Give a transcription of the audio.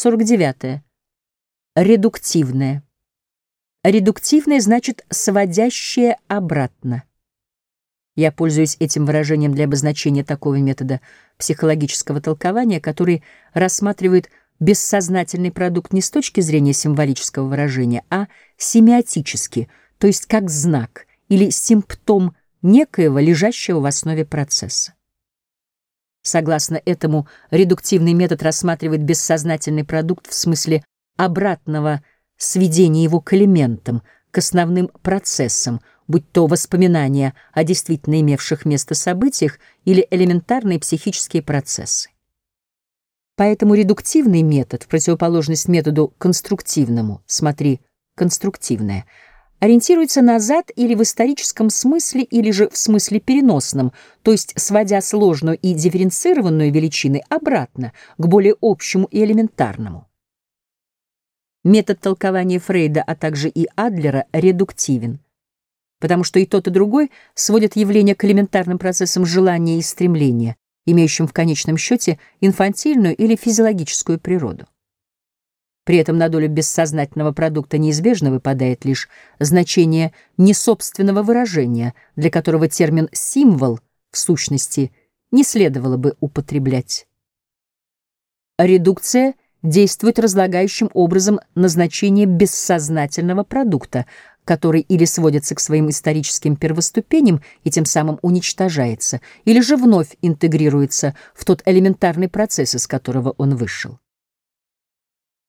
49. Редуктивное. Редуктивное значит сводящее обратно. Я пользуюсь этим выражением для обозначения такого метода психологического толкования, который рассматривает бессознательный продукт не с точки зрения символического выражения, а семиотически, то есть как знак или симптом некоего, лежащего в основе процесса. Согласно этому, редуктивный метод рассматривает бессознательный продукт в смысле обратного сведения его к элементам, к основным процессам, будь то воспоминания о действительно имевших место событиях или элементарные психические процессы. Поэтому редуктивный метод, в противоположность методу конструктивному, смотри, конструктивное, ориентируется назад или в историческом смысле, или же в смысле переносном, то есть сводя сложную и дифференцированную величины обратно, к более общему и элементарному. Метод толкования Фрейда, а также и Адлера редуктивен, потому что и тот, и другой сводят явление к элементарным процессам желания и стремления, имеющим в конечном счете инфантильную или физиологическую природу. При этом на долю бессознательного продукта неизбежно выпадает лишь значение несобственного выражения, для которого термин «символ» в сущности не следовало бы употреблять. Редукция — действует разлагающим образом на значение бессознательного продукта, который или сводится к своим историческим первоступеням и тем самым уничтожается, или же вновь интегрируется в тот элементарный процесс, из которого он вышел.